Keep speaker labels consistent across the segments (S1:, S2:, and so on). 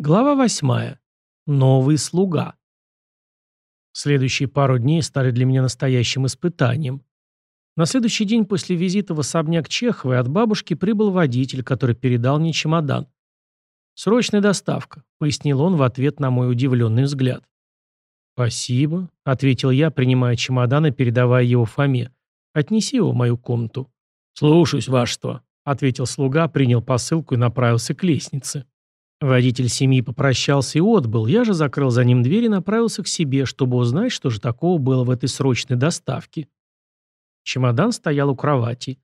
S1: Глава восьмая. Новый слуга. Следующие пару дней стали для меня настоящим испытанием. На следующий день после визита в особняк Чеховой от бабушки прибыл водитель, который передал мне чемодан. «Срочная доставка», — пояснил он в ответ на мой удивленный взгляд. «Спасибо», — ответил я, принимая чемодан и передавая его Фоме. «Отнеси его в мою комнату». «Слушаюсь, вашество», — ответил слуга, принял посылку и направился к лестнице. Водитель семьи попрощался и отбыл, я же закрыл за ним дверь и направился к себе, чтобы узнать, что же такого было в этой срочной доставке. Чемодан стоял у кровати.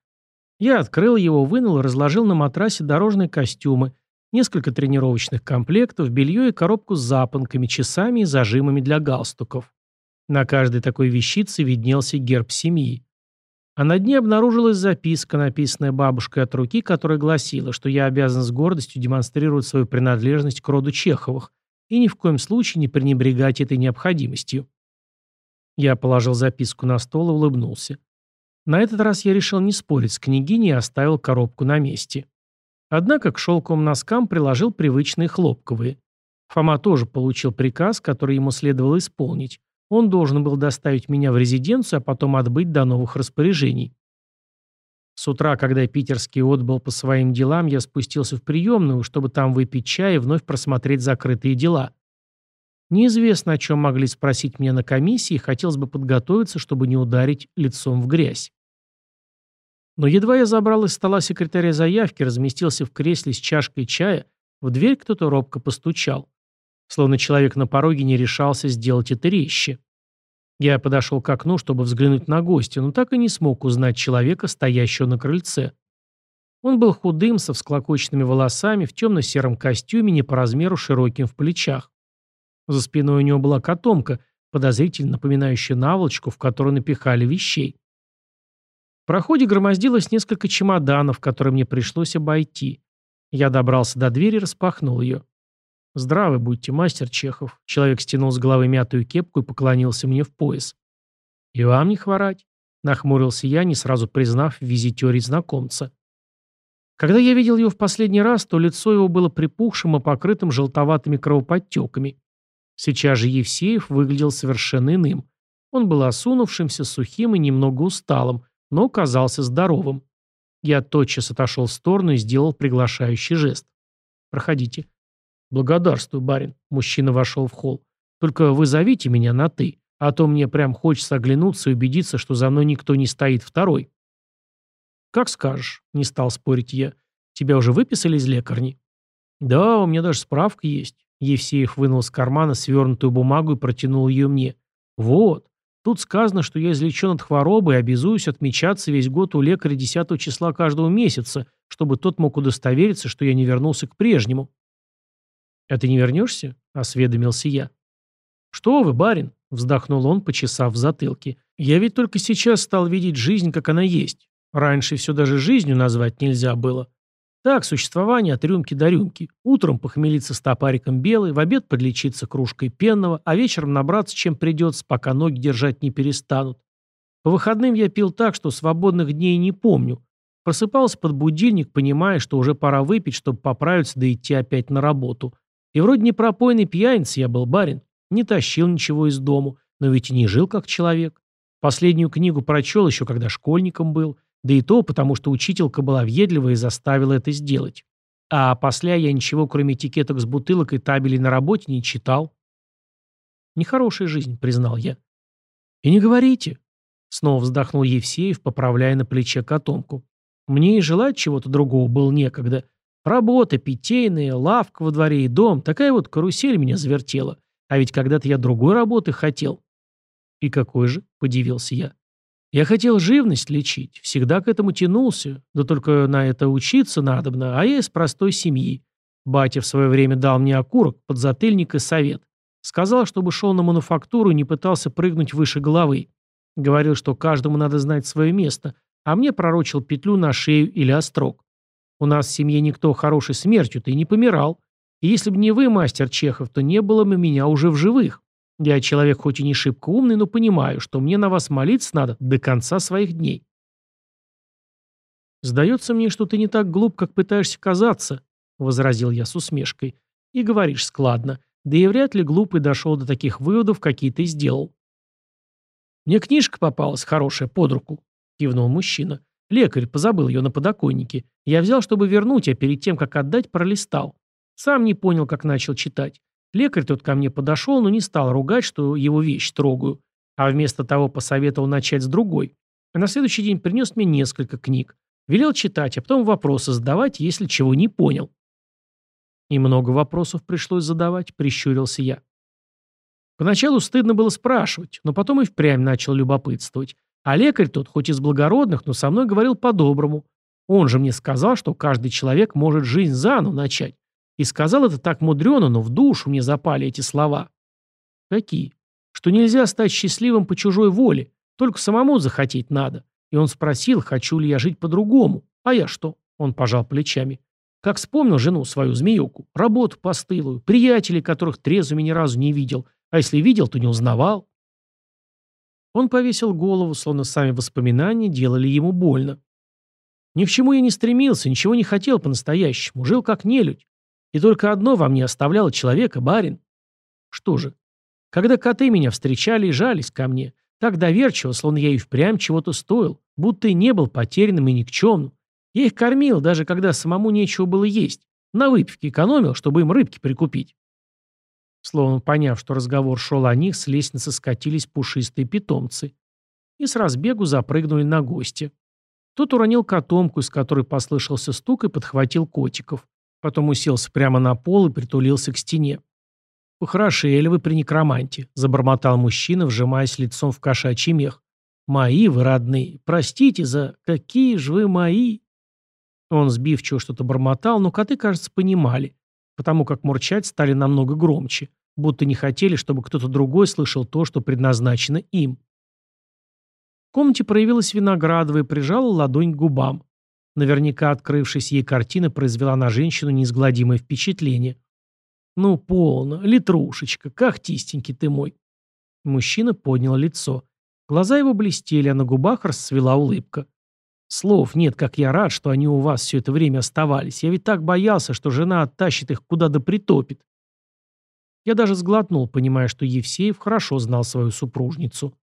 S1: Я открыл его, вынул и разложил на матрасе дорожные костюмы, несколько тренировочных комплектов, белье и коробку с запонками, часами и зажимами для галстуков. На каждой такой вещице виднелся герб семьи. А на дне обнаружилась записка, написанная бабушкой от руки, которая гласила, что я обязан с гордостью демонстрировать свою принадлежность к роду Чеховых и ни в коем случае не пренебрегать этой необходимостью. Я положил записку на стол и улыбнулся. На этот раз я решил не спорить с княгиней и оставил коробку на месте. Однако к шелковым носкам приложил привычные хлопковые. Фома тоже получил приказ, который ему следовало исполнить. Он должен был доставить меня в резиденцию, а потом отбыть до новых распоряжений. С утра, когда питерский отбыл по своим делам, я спустился в приемную, чтобы там выпить чай и вновь просмотреть закрытые дела. Неизвестно, о чем могли спросить меня на комиссии, хотелось бы подготовиться, чтобы не ударить лицом в грязь. Но едва я забрал из стола секретаря заявки, разместился в кресле с чашкой чая, в дверь кто-то робко постучал. Словно человек на пороге не решался сделать это резче. Я подошел к окну, чтобы взглянуть на гостя, но так и не смог узнать человека, стоящего на крыльце. Он был худым, со всклокоченными волосами, в темно-сером костюме, не по размеру широким в плечах. За спиной у него была котомка, подозрительно напоминающая наволочку, в которую напихали вещей. В проходе громоздилось несколько чемоданов, которые мне пришлось обойти. Я добрался до двери и распахнул ее. «Здравы будьте, мастер Чехов». Человек стянул с головы мятую кепку и поклонился мне в пояс. «И вам не хворать», — нахмурился я, не сразу признав в визитере знакомца. Когда я видел его в последний раз, то лицо его было припухшим и покрытым желтоватыми кровоподтеками. Сейчас же Евсеев выглядел совершенно иным. Он был осунувшимся, сухим и немного усталым, но казался здоровым. Я тотчас отошел в сторону и сделал приглашающий жест. «Проходите». «Благодарствую, барин». Мужчина вошел в холл. «Только вы зовите меня на «ты», а то мне прям хочется оглянуться и убедиться, что за мной никто не стоит второй». «Как скажешь», — не стал спорить я. «Тебя уже выписали из лекарни?» «Да, у меня даже справка есть». Евсеев вынул из кармана свернутую бумагу и протянул ее мне. «Вот. Тут сказано, что я излечен от хворобы и обязуюсь отмечаться весь год у лекаря 10 числа каждого месяца, чтобы тот мог удостовериться, что я не вернулся к прежнему». «А ты не вернешься?» — осведомился я. «Что вы, барин?» — вздохнул он, почесав в затылке. «Я ведь только сейчас стал видеть жизнь, как она есть. Раньше все даже жизнью назвать нельзя было. Так, существование от рюмки до рюмки. Утром похмелиться с топариком белой, в обед подлечиться кружкой пенного, а вечером набраться чем придется, пока ноги держать не перестанут. По выходным я пил так, что свободных дней не помню. Просыпался под будильник, понимая, что уже пора выпить, чтобы поправиться да идти опять на работу. И вроде не пропойный пьяница я был барин, не тащил ничего из дому, но ведь и не жил как человек. Последнюю книгу прочел еще, когда школьником был, да и то, потому что учителька была въедлива и заставила это сделать. А после я ничего, кроме этикеток с бутылок и табелей на работе, не читал. Нехорошая жизнь, признал я. И не говорите. Снова вздохнул Евсеев, поправляя на плече котомку. Мне и желать чего-то другого было некогда. Работа, питейная, лавка во дворе и дом. Такая вот карусель меня завертела. А ведь когда-то я другой работы хотел. И какой же? Подивился я. Я хотел живность лечить. Всегда к этому тянулся. Да только на это учиться надобно. А я из простой семьи. Батя в свое время дал мне окурок, подзатыльник и совет. Сказал, чтобы шел на мануфактуру и не пытался прыгнуть выше головы. Говорил, что каждому надо знать свое место, а мне пророчил петлю на шею или острог. У нас в семье никто хорошей смертью-то и не помирал. И если бы не вы, мастер Чехов, то не было бы меня уже в живых. Я человек хоть и не шибко умный, но понимаю, что мне на вас молиться надо до конца своих дней. «Сдается мне, что ты не так глуп, как пытаешься казаться», — возразил я с усмешкой. И говоришь складно. Да и вряд ли глупый дошел до таких выводов, какие ты сделал. «Мне книжка попалась хорошая под руку», — кивнул мужчина. «Лекарь позабыл ее на подоконнике. Я взял, чтобы вернуть, а перед тем, как отдать, пролистал. Сам не понял, как начал читать. Лекарь тот ко мне подошел, но не стал ругать, что его вещь трогаю, а вместо того посоветовал начать с другой. А на следующий день принес мне несколько книг. Велел читать, а потом вопросы задавать, если чего не понял. И много вопросов пришлось задавать, прищурился я. Поначалу стыдно было спрашивать, но потом и впрямь начал любопытствовать. А лекарь тот, хоть из благородных, но со мной говорил по-доброму. Он же мне сказал, что каждый человек может жизнь заново начать. И сказал это так мудрено, но в душу мне запали эти слова. Какие? Что нельзя стать счастливым по чужой воле, только самому захотеть надо. И он спросил, хочу ли я жить по-другому. А я что? Он пожал плечами. Как вспомнил жену свою змеюку, работу постылую, приятелей, которых трезвыми ни разу не видел, а если видел, то не узнавал. Он повесил голову, словно сами воспоминания делали ему больно. Ни к чему я не стремился, ничего не хотел по-настоящему, жил как нелюдь. И только одно во мне оставляло человека, барин. Что же? Когда коты меня встречали и жались ко мне, так доверчиво, словно я и впрямь чего-то стоил, будто и не был потерянным и никчемным. Я их кормил, даже когда самому нечего было есть. На выпивке экономил, чтобы им рыбки прикупить. Словно поняв, что разговор шел о них, с лестницы скатились пушистые питомцы. И с разбегу запрыгнули на гостя. Тот уронил котомку, из которой послышался стук, и подхватил котиков. Потом уселся прямо на пол и притулился к стене. «Похорошели вы при некроманте», — забормотал мужчина, вжимаясь лицом в кошачий мех. «Мои вы родные. Простите за... Какие же вы мои!» Он сбивчиво что-то бормотал, но коты, кажется, понимали, потому как мурчать стали намного громче, будто не хотели, чтобы кто-то другой слышал то, что предназначено им. В комнате проявилась Виноградова и прижала ладонь к губам. Наверняка открывшись ей картина произвела на женщину неизгладимое впечатление. «Ну, полно, литрушечка, когтистенький ты мой!» Мужчина поднял лицо. Глаза его блестели, а на губах расцвела улыбка. «Слов нет, как я рад, что они у вас все это время оставались. Я ведь так боялся, что жена оттащит их куда да притопит». Я даже сглотнул, понимая, что Евсеев хорошо знал свою супружницу.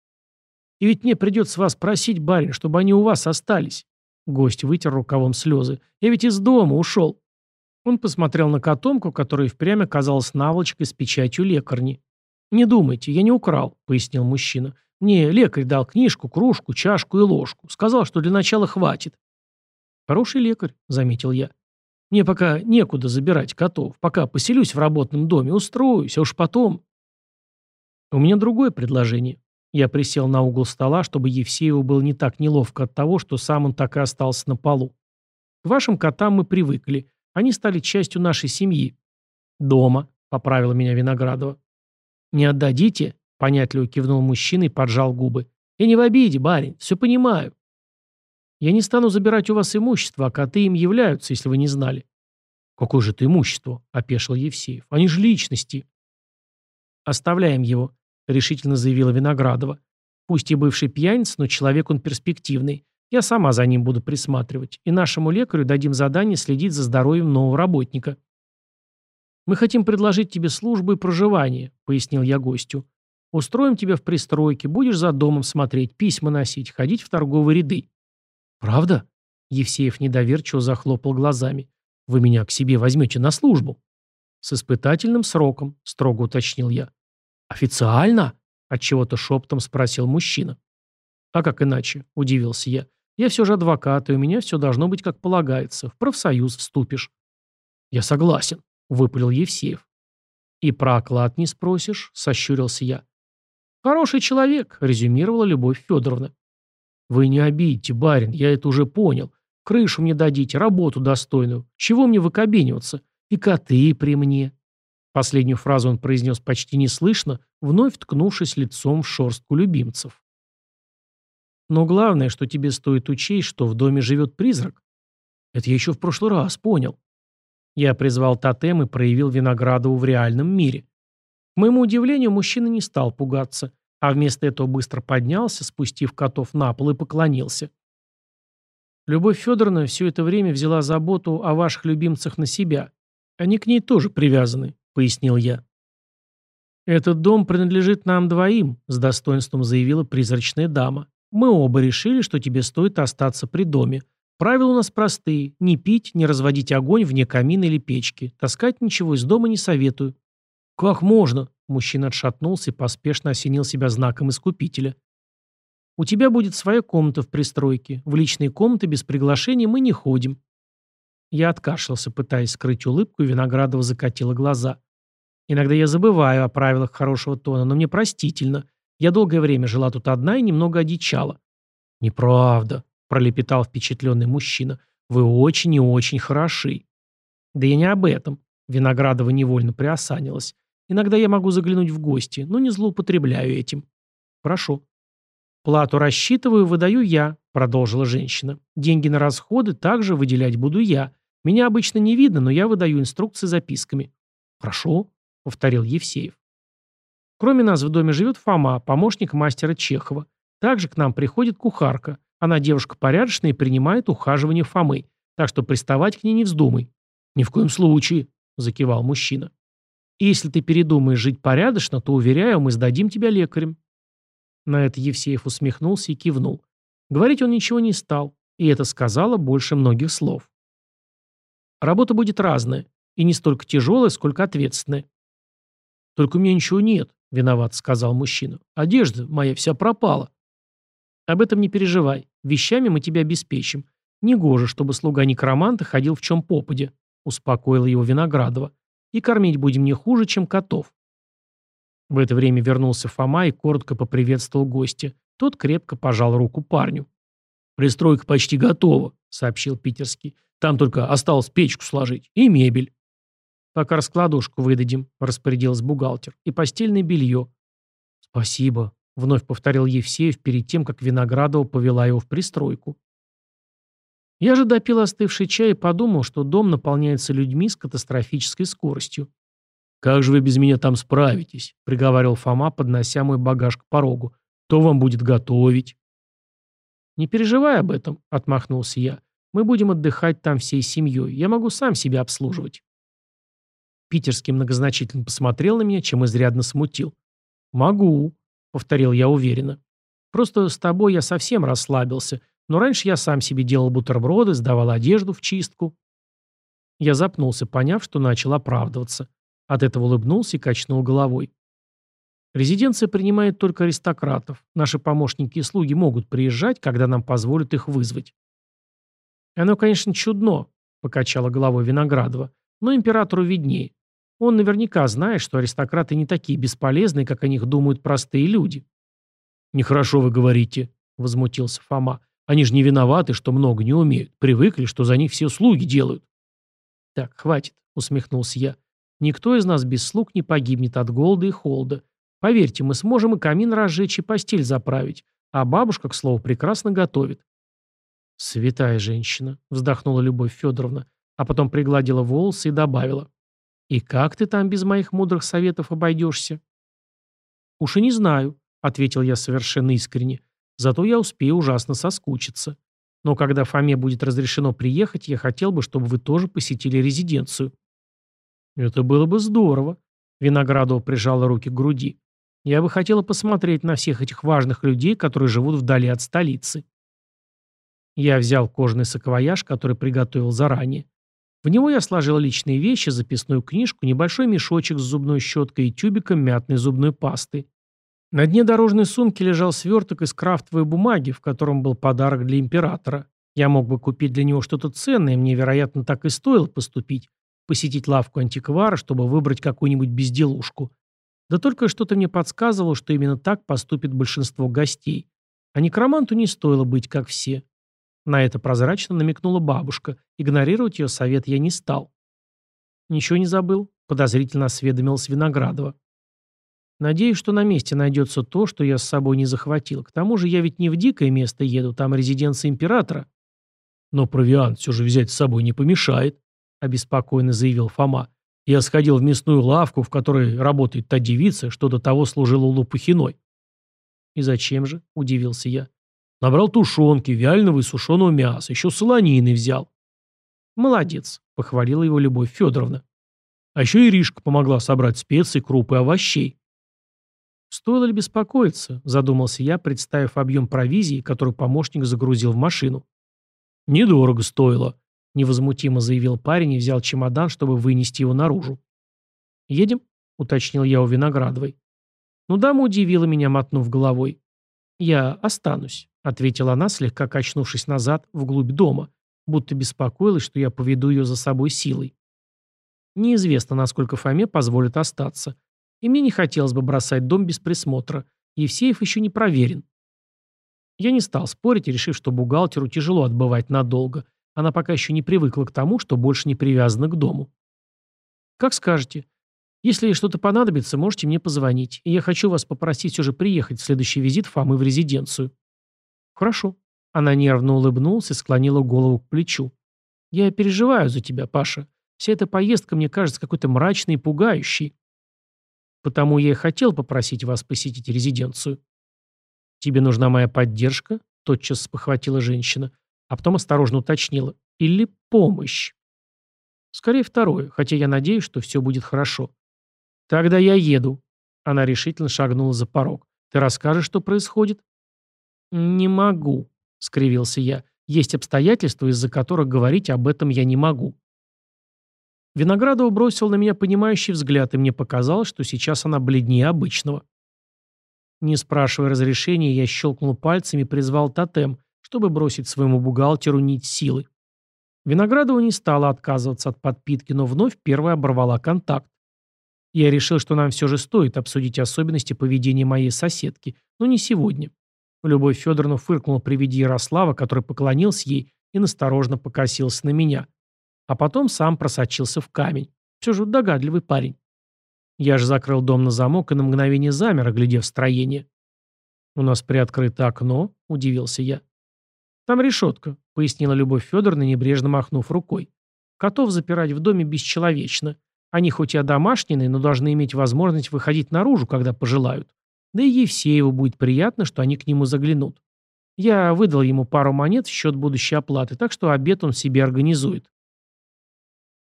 S1: «И ведь мне придется вас просить, барин, чтобы они у вас остались. Гость вытер рукавом слезы. «Я ведь из дома ушел». Он посмотрел на котомку, которая впрямь оказалась наволочкой с печатью лекарни. «Не думайте, я не украл», — пояснил мужчина. «Мне лекарь дал книжку, кружку, чашку и ложку. Сказал, что для начала хватит». «Хороший лекарь», — заметил я. «Мне пока некуда забирать котов. Пока поселюсь в работном доме, устроюсь, а уж потом...» «У меня другое предложение», я присел на угол стола, чтобы Евсееву было не так неловко от того, что сам он так и остался на полу. К вашим котам мы привыкли. Они стали частью нашей семьи. Дома, поправила меня Виноградова. Не отдадите? Понятливо кивнул мужчина и поджал губы. Я не в обиде, барин, все понимаю. Я не стану забирать у вас имущество, а коты им являются, если вы не знали. Какое же это имущество? Опешил Евсеев. Они же личности. Оставляем его решительно заявила Виноградова. Пусть и бывший пьяница, но человек он перспективный. Я сама за ним буду присматривать. И нашему лекарю дадим задание следить за здоровьем нового работника. «Мы хотим предложить тебе службу и проживание», — пояснил я гостю. «Устроим тебя в пристройке, будешь за домом смотреть, письма носить, ходить в торговые ряды». «Правда?» — Евсеев недоверчиво захлопал глазами. «Вы меня к себе возьмете на службу?» «С испытательным сроком», — строго уточнил я. «Официально?» — отчего-то шептом спросил мужчина. «А как иначе?» — удивился я. «Я все же адвокат, и у меня все должно быть как полагается. В профсоюз вступишь». «Я согласен», — выпалил Евсеев. «И про оклад не спросишь?» — сощурился я. «Хороший человек», — резюмировала Любовь Федоровна. «Вы не обидите, барин, я это уже понял. Крышу мне дадите, работу достойную. Чего мне выкобениваться? И коты при мне. Последнюю фразу он произнес почти неслышно, вновь ткнувшись лицом в шорстку любимцев. Но главное, что тебе стоит учесть, что в доме живет призрак. Это я еще в прошлый раз понял. Я призвал тотем и проявил Виноградову в реальном мире. К моему удивлению, мужчина не стал пугаться, а вместо этого быстро поднялся, спустив котов на пол и поклонился. Любовь Федоровна все это время взяла заботу о ваших любимцах на себя. Они к ней тоже привязаны. пояснил я. «Этот дом принадлежит нам двоим», — с достоинством заявила призрачная дама. «Мы оба решили, что тебе стоит остаться при доме. Правила у нас простые. Не пить, не разводить огонь вне камина или печки. Таскать ничего из дома не советую». «Как можно?» — мужчина отшатнулся и поспешно осенил себя знаком искупителя. «У тебя будет своя комната в пристройке. В личные комнаты без приглашения мы не ходим». Я откашлялся, пытаясь скрыть улыбку, и Виноградова закатила глаза. Иногда я забываю о правилах хорошего тона, но мне простительно. Я долгое время жила тут одна и немного одичала. «Неправда», — пролепетал впечатленный мужчина. «Вы очень и очень хороши». «Да я не об этом». Виноградова невольно приосанилась. «Иногда я могу заглянуть в гости, но не злоупотребляю этим». «Прошу». «Плату рассчитываю, выдаю я», — продолжила женщина. «Деньги на расходы также выделять буду я. Меня обычно не видно, но я выдаю инструкции записками». «Прошу». — повторил Евсеев. Кроме нас в доме живет Фома, помощник мастера Чехова. Также к нам приходит кухарка. Она девушка порядочная и принимает ухаживание Фомы. Так что приставать к ней не вздумай. Ни в коем случае, закивал мужчина. Если ты передумаешь жить порядочно, то, уверяю, мы сдадим тебя лекарем. На это Евсеев усмехнулся и кивнул. Говорить он ничего не стал, и это сказала больше многих слов. Работа будет разная, и не столько тяжелая, сколько ответственная. «Только у меня ничего нет», — виноват сказал мужчина. «Одежда моя вся пропала». «Об этом не переживай. Вещами мы тебя обеспечим. Негоже, чтобы слуга некроманта ходил в чем попадя», — успокоила его Виноградова. «И кормить будем не хуже, чем котов». В это время вернулся Фома и коротко поприветствовал гостя. Тот крепко пожал руку парню. «Пристройка почти готова», — сообщил питерский. «Там только осталось печку сложить и мебель». «Пока раскладушку выдадим», — распорядилась бухгалтер, — «и постельное белье». «Спасибо», — вновь повторил Евсеев перед тем, как Виноградова повела его в пристройку. Я же допил остывший чай и подумал, что дом наполняется людьми с катастрофической скоростью. «Как же вы без меня там справитесь?» — приговаривал Фома, поднося мой багаж к порогу. «Кто вам будет готовить?» «Не переживай об этом», — отмахнулся я. «Мы будем отдыхать там всей семьей. Я могу сам себя обслуживать». Питерский многозначительно посмотрел на меня, чем изрядно смутил. «Могу», — повторил я уверенно. «Просто с тобой я совсем расслабился, но раньше я сам себе делал бутерброды, сдавал одежду в чистку». Я запнулся, поняв, что начал оправдываться. От этого улыбнулся и качнул головой. Резиденция принимает только аристократов. Наши помощники и слуги могут приезжать, когда нам позволят их вызвать. Оно, конечно, чудно, покачала головой Виноградова, но императору виднее. Он наверняка знает, что аристократы не такие бесполезные, как о них думают простые люди. «Нехорошо вы говорите», — возмутился Фома. «Они же не виноваты, что много не умеют. Привыкли, что за них все слуги делают». «Так, хватит», — усмехнулся я. «Никто из нас без слуг не погибнет от голода и холода. Поверьте, мы сможем и камин разжечь, и постель заправить. А бабушка, к слову, прекрасно готовит». «Святая женщина», — вздохнула Любовь Федоровна, а потом пригладила волосы и добавила. «И как ты там без моих мудрых советов обойдешься?» «Уж и не знаю», — ответил я совершенно искренне. «Зато я успею ужасно соскучиться. Но когда Фоме будет разрешено приехать, я хотел бы, чтобы вы тоже посетили резиденцию». «Это было бы здорово», — Виноградова прижала руки к груди. «Я бы хотела посмотреть на всех этих важных людей, которые живут вдали от столицы». Я взял кожаный саквояж, который приготовил заранее. В него я сложил личные вещи, записную книжку, небольшой мешочек с зубной щеткой и тюбиком мятной зубной пасты. На дне дорожной сумки лежал сверток из крафтовой бумаги, в котором был подарок для императора. Я мог бы купить для него что-то ценное, мне, вероятно, так и стоило поступить. Посетить лавку антиквара, чтобы выбрать какую-нибудь безделушку. Да только что-то мне подсказывало, что именно так поступит большинство гостей. А некроманту не стоило быть как все. На это прозрачно намекнула бабушка. Игнорировать ее совет я не стал. «Ничего не забыл?» – подозрительно осведомилась Виноградова. «Надеюсь, что на месте найдется то, что я с собой не захватил. К тому же я ведь не в дикое место еду, там резиденция императора». «Но провиант все же взять с собой не помешает», – обеспокоенно заявил Фома. «Я сходил в мясную лавку, в которой работает та девица, что до того служила Лопухиной». «И зачем же?» – удивился я. Набрал тушенки, вяленого и сушеного мяса, еще солонины взял. «Молодец», — похвалила его Любовь Федоровна. А еще Иришка помогла собрать специи, крупы, овощей. Стоило ли беспокоиться, задумался я, представив объем провизии, который помощник загрузил в машину. Недорого стоило, невозмутимо заявил парень и взял чемодан, чтобы вынести его наружу. «Едем?» — уточнил я у Виноградовой. Ну, дама удивила меня, мотнув головой. «Я останусь», — ответила она, слегка качнувшись назад, вглубь дома, будто беспокоилась, что я поведу ее за собой силой. Неизвестно, насколько Фоме позволит остаться. И мне не хотелось бы бросать дом без присмотра. Евсеев еще не проверен. Я не стал спорить, решив, что бухгалтеру тяжело отбывать надолго. Она пока еще не привыкла к тому, что больше не привязана к дому. «Как скажете. Если что-то понадобится, можете мне позвонить. И я хочу вас попросить уже приехать в следующий визит Фомы в резиденцию». «Хорошо». Она нервно улыбнулась и склонила голову к плечу. «Я переживаю за тебя, Паша. Вся эта поездка мне кажется какой-то мрачной и пугающей. Потому я и хотел попросить вас посетить резиденцию». «Тебе нужна моя поддержка?» – тотчас спохватила женщина, а потом осторожно уточнила. «Или помощь?» «Скорее второе, хотя я надеюсь, что все будет хорошо». «Тогда я еду». Она решительно шагнула за порог. «Ты расскажешь, что происходит?» «Не могу», — скривился я. «Есть обстоятельства, из-за которых говорить об этом я не могу». Виноградова бросил на меня понимающий взгляд, и мне показалось, что сейчас она бледнее обычного. Не спрашивая разрешения, я щелкнул пальцами и призвал тотем, чтобы бросить своему бухгалтеру нить силы. Виноградова не стала отказываться от подпитки, но вновь первая оборвала контакт. Я решил, что нам все же стоит обсудить особенности поведения моей соседки, но не сегодня. Любовь Федоровна фыркнула при виде Ярослава, который поклонился ей и насторожно покосился на меня. А потом сам просочился в камень. Все же догадливый парень. Я же закрыл дом на замок и на мгновение замер, оглядев строение. «У нас приоткрыто окно», — удивился я. «Там решетка», — пояснила Любовь Федоровна, небрежно махнув рукой. «Котов запирать в доме бесчеловечно. Они хоть и одомашненные, но должны иметь возможность выходить наружу, когда пожелают. Да и Евсееву будет приятно, что они к нему заглянут. Я выдал ему пару монет в счет будущей оплаты, так что обед он себе организует.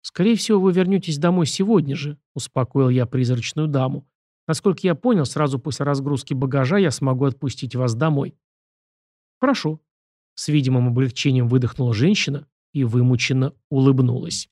S1: «Скорее всего, вы вернетесь домой сегодня же», — успокоил я призрачную даму. «Насколько я понял, сразу после разгрузки багажа я смогу отпустить вас домой». «Хорошо». С видимым облегчением выдохнула женщина и вымученно улыбнулась.